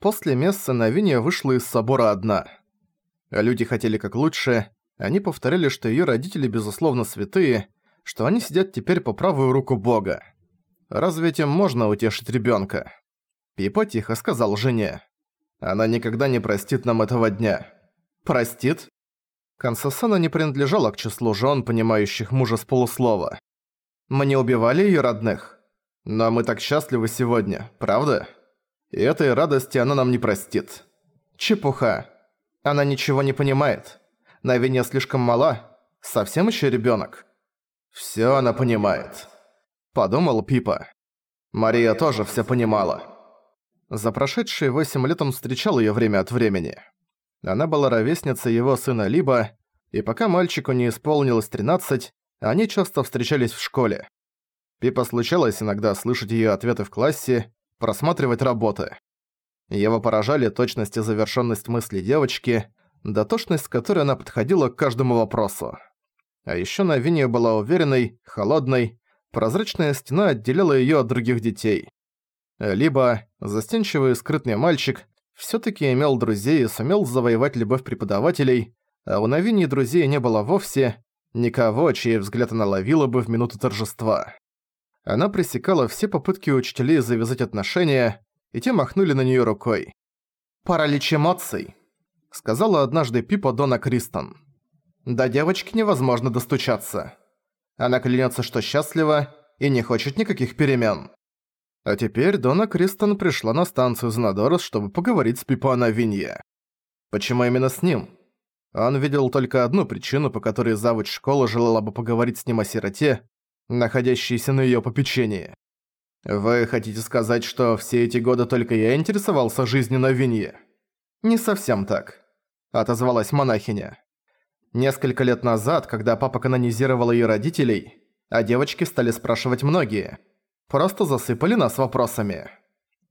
После мессы Навиния вышла из собора одна. Люди хотели как лучше, они повторяли, что её родители безусловно святые, что они сидят теперь по правую руку Бога. Разве этим можно утешить ребёнка? Пипа тихо сказал жене. Она никогда не простит нам этого дня. Простит? Консосана не принадлежала к числу жен, понимающих мужа с полуслова. Мы не убивали её родных. Но мы так счастливы сегодня, правда? И этой радости она нам не простит. Чепуха. Она ничего не понимает. Навиня слишком мала. Совсем ещё ребёнок. Всё она понимает. Подумал Пипа. Мария тоже всё понимала. За прошедшие восемь лет он встречал её время от времени. Она была ровесницей его сына Либо, и пока мальчику не исполнилось 13, они часто встречались в школе. Пипа случалось иногда слышать её ответы в классе, просматривать работы. Его поражали точность и завершенность мысли девочки, дотошность, с которой она подходила к каждому вопросу. А ещё Навиния была уверенной, холодной, прозрачная стена отделяла её от других детей. Либо застенчивый и скрытный мальчик всё-таки имел друзей и сумел завоевать любовь преподавателей, а у Навинии друзей не было вовсе, никого, чей взгляд она ловила бы в минуту торжества. Она пресекала все попытки учителей завязать отношения, и те махнули на неё рукой. «Паралич эмоций», — сказала однажды Пипа Дона Кристон. «До девочки невозможно достучаться. Она клянется, что счастлива и не хочет никаких перемен». А теперь Дона Кристон пришла на станцию Занадорос, чтобы поговорить с Пипо о Винье. Почему именно с ним? Он видел только одну причину, по которой завуч школы желала бы поговорить с ним о сироте, находящейся на её попечении. «Вы хотите сказать, что все эти годы только я интересовался жизнью на Винье?» «Не совсем так», — отозвалась монахиня. Несколько лет назад, когда папа канонизировал её родителей, а девочки стали спрашивать многие, просто засыпали нас вопросами.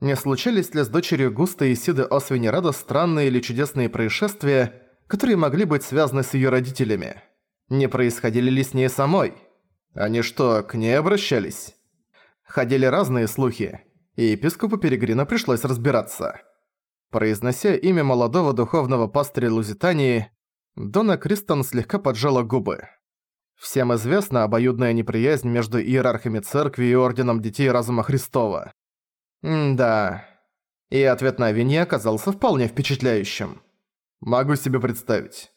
Не случались ли с дочерью Густа и Сиды Освини Рада странные или чудесные происшествия, которые могли быть связаны с её родителями? Не происходили ли с ней самой? Они что, к ней обращались? Ходили разные слухи, и епископу Перегрина пришлось разбираться. Произнося имя молодого духовного пастыря Лузитании, Дона Кристон слегка поджала губы. Всем известна обоюдная неприязнь между иерархами церкви и Орденом Детей Разума Христова. М да. И ответ на Винье оказался вполне впечатляющим. Могу себе представить.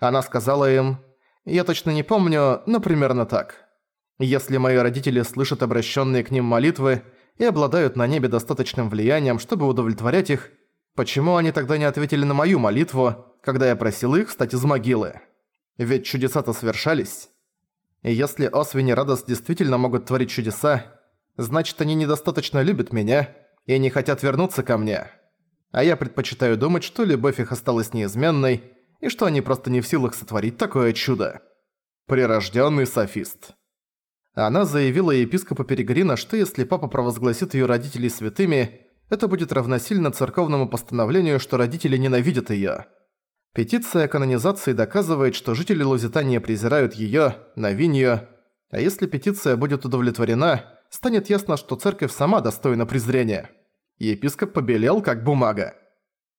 Она сказала им, я точно не помню, но примерно так. Если мои родители слышат обращенные к ним молитвы и обладают на небе достаточным влиянием, чтобы удовлетворять их, почему они тогда не ответили на мою молитву, когда я просил их встать из могилы? Ведь чудеса-то совершались. Если Освин и Радос действительно могут творить чудеса, значит они недостаточно любят меня и не хотят вернуться ко мне. А я предпочитаю думать, что любовь их осталась неизменной, и что они просто не в силах сотворить такое чудо. Прирожденный софист. Она заявила епископу Перегрина, что если папа провозгласит ее родителей святыми, это будет равносильно церковному постановлению, что родители ненавидят ее. Петиция о канонизации доказывает, что жители Лузитании презирают ее, Новинью, а если петиция будет удовлетворена, станет ясно, что церковь сама достойна презрения. Епископ побелел, как бумага.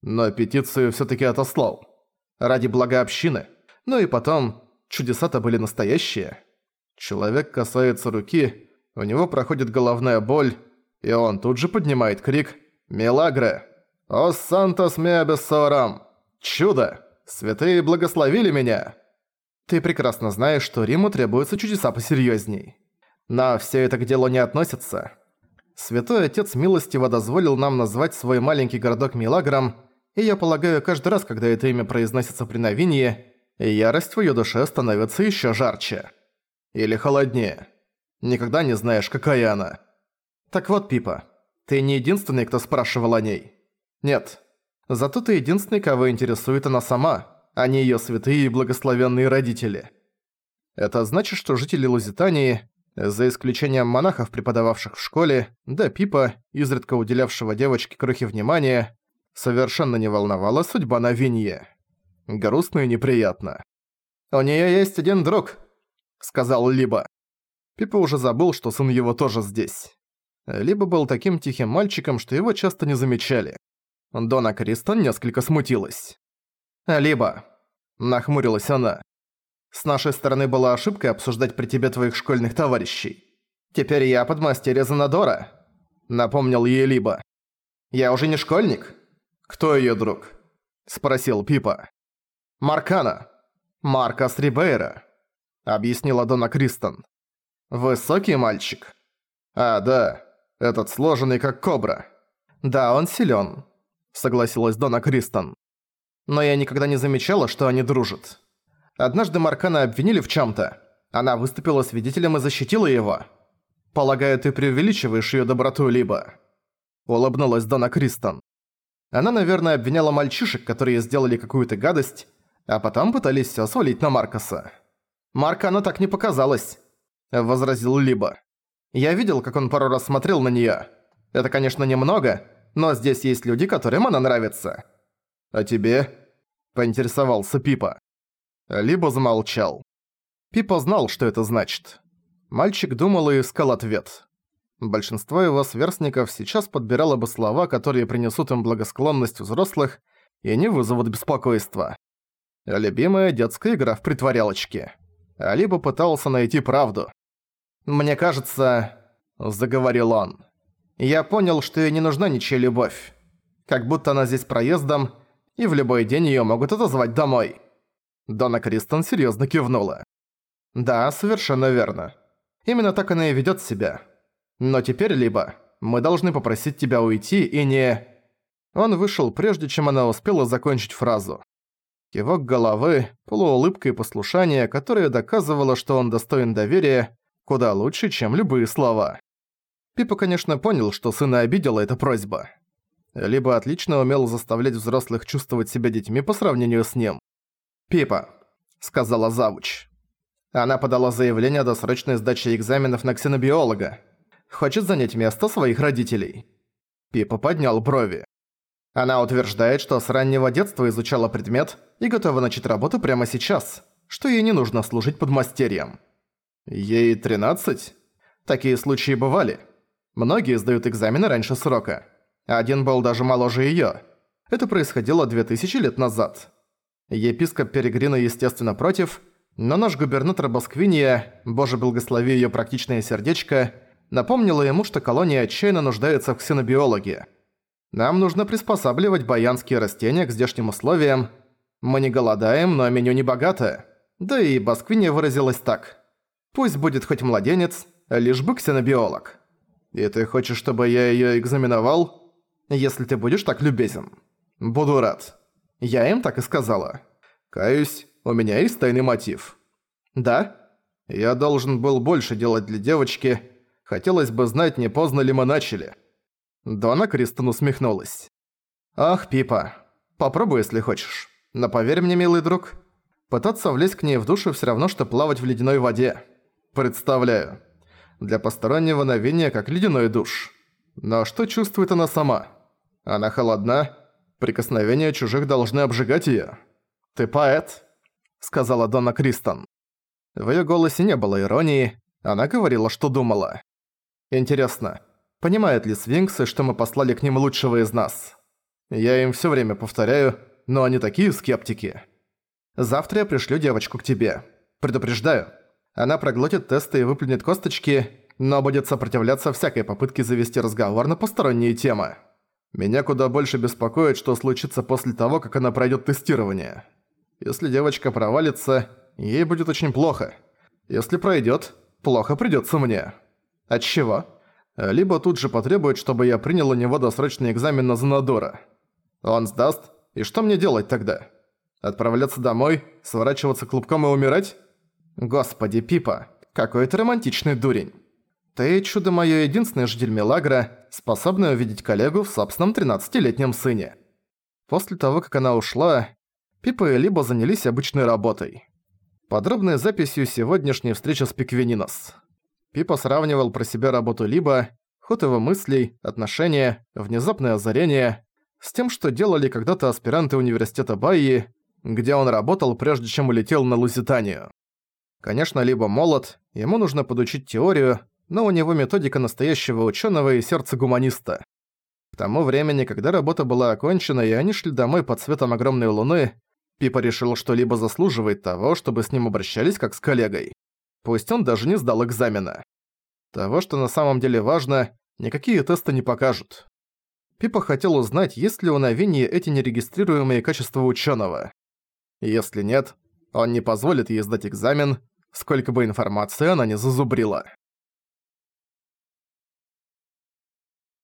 Но петицию все таки отослал. Ради блага общины. Ну и потом, чудеса-то были настоящие. Человек касается руки, у него проходит головная боль, и он тут же поднимает крик «Милагре! О сантос меабессорам! Чудо! Святые благословили меня!» Ты прекрасно знаешь, что Риму требуются чудеса посерьезней. Но все это к делу не относится. Святой Отец милостиво дозволил нам назвать свой маленький городок Милагром, и я полагаю, каждый раз, когда это имя произносится при новине, ярость в её душе становится ещё жарче. Или холоднее. Никогда не знаешь, какая она. Так вот, Пипа, ты не единственный, кто спрашивал о ней. Нет. Зато ты единственный, кого интересует она сама, а не её святые и благословенные родители. Это значит, что жители Лузитании, за исключением монахов, преподававших в школе, да Пипа, изредка уделявшего девочке крохи внимания, совершенно не волновала судьба на Винье. Грустно и неприятно. «У неё есть один друг», — сказал Либо. Пипа уже забыл, что сын его тоже здесь. Либо был таким тихим мальчиком, что его часто не замечали. Дона Кристон несколько смутилась. «Либо», — нахмурилась она, — «с нашей стороны была ошибкой обсуждать при тебе твоих школьных товарищей. Теперь я подмастерье Занадора», — напомнил ей Либо. «Я уже не школьник?» «Кто её друг?» — спросил Пипа. «Маркана. Маркос Рибейра», — объяснила Дона Кристон. «Высокий мальчик?» «А, да, этот сложенный как кобра». «Да, он силён», — согласилась Дона Кристон. «Но я никогда не замечала, что они дружат. Однажды Маркана обвинили в чём-то. Она выступила свидетелем и защитила его. Полагаю, ты преувеличиваешь её доброту либо...» Улыбнулась Дона Кристон. Она, наверное, обвиняла мальчишек, которые сделали какую-то гадость, а потом пытались всё свалить на Маркоса. «Маркану так не показалось», — возразил Либо. «Я видел, как он пару раз смотрел на неё. Это, конечно, немного, но здесь есть люди, которым она нравится». «А тебе?» – поинтересовался Пипа. Либо замолчал. Пипа знал, что это значит. Мальчик думал и искал ответ. Большинство его сверстников сейчас подбирало бы слова, которые принесут им благосклонность взрослых и не вызовут беспокойства. Любимая детская игра в притворялочки. Либо пытался найти правду. «Мне кажется...» – заговорил он. «Я понял, что ей не нужна ничья любовь. Как будто она здесь проездом, и в любой день её могут отозвать домой». Дона Кристон серьёзно кивнула. «Да, совершенно верно. Именно так она и ведёт себя. Но теперь либо мы должны попросить тебя уйти и не...» Он вышел прежде, чем она успела закончить фразу. Кивок головы, полуулыбка и послушание, которое доказывало, что он достоин доверия, куда лучше, чем любые слова. Пипа, конечно, понял, что сына обидела эта просьба. Либо отлично умел заставлять взрослых чувствовать себя детьми по сравнению с ним. «Пипа», — сказала завуч. Она подала заявление о досрочной сдаче экзаменов на ксенобиолога. Хочет занять место своих родителей. Пипа поднял брови. Она утверждает, что с раннего детства изучала предмет и готова начать работу прямо сейчас, что ей не нужно служить подмастерьем. Ей 13? Такие случаи бывали. Многие сдают экзамены раньше срока. Один был даже моложе её. Это происходило 2000 лет назад. Епископ Перегрина, естественно, против, но наш губернатор Басквиния, боже благослови её практичное сердечко, напомнила ему, что колония отчаянно нуждается в ксенобиологе. Нам нужно приспосабливать баянские растения к здешним условиям. Мы не голодаем, но меню не богатое. Да и Басквиния выразилась так. Пусть будет хоть младенец, лишь бы ксенобиолог. И ты хочешь, чтобы я её экзаменовал? Если ты будешь так любезен. Буду рад. Я им так и сказала. Каюсь, у меня есть тайный мотив. Да? Я должен был больше делать для девочки. Хотелось бы знать, не поздно ли мы начали. Дона Кристен усмехнулась. «Ах, Пипа, попробуй, если хочешь. Но поверь мне, милый друг, пытаться влезть к ней в душу все равно, что плавать в ледяной воде. Представляю. Для постороннего новения как ледяной душ. Но что чувствует она сама? Она холодна, прикосновения чужих должны обжигать её. «Ты поэт», — сказала Дона Кристон. В её голосе не было иронии, она говорила, что думала. «Интересно, Понимают ли свинксы, что мы послали к ним лучшего из нас? Я им всё время повторяю, но они такие скептики. Завтра я пришлю девочку к тебе. Предупреждаю. Она проглотит тесты и выплюнет косточки, но будет сопротивляться всякой попытке завести разговор на посторонние темы. Меня куда больше беспокоит, что случится после того, как она пройдет тестирование. Если девочка провалится, ей будет очень плохо. Если пройдет, плохо придется мне. От чего? либо тут же потребует, чтобы я принял у него досрочный экзамен на Занадора. Он сдаст, и что мне делать тогда? Отправляться домой, сворачиваться клубком и умирать? Господи, Пипа, какой ты романтичный дурень. Ты, чудо моё, единственный житель Мелагра, способный увидеть коллегу в собственном 13-летнем сыне. После того, как она ушла, Пипа и Либо занялись обычной работой. Подробной записью сегодняшней встречи с Пиквенинос. Пипа сравнивал про себя работу Либо, ход его мыслей, отношения, внезапное озарение с тем, что делали когда-то аспиранты университета Байи, где он работал, прежде чем улетел на Лузитанию. Конечно, Либо молод, ему нужно подучить теорию, но у него методика настоящего ученого и сердце гуманиста. К тому времени, когда работа была окончена и они шли домой под светом огромной луны, Пипа решил, что либо заслуживает того, чтобы с ним обращались как с коллегой. Пусть он даже не сдал экзамена. Того, что на самом деле важно, никакие тесты не покажут. Пипа хотел узнать, есть ли у Навинии эти нерегистрируемые качества ученого. Если нет, он не позволит ей сдать экзамен, сколько бы информации она не зазубрила.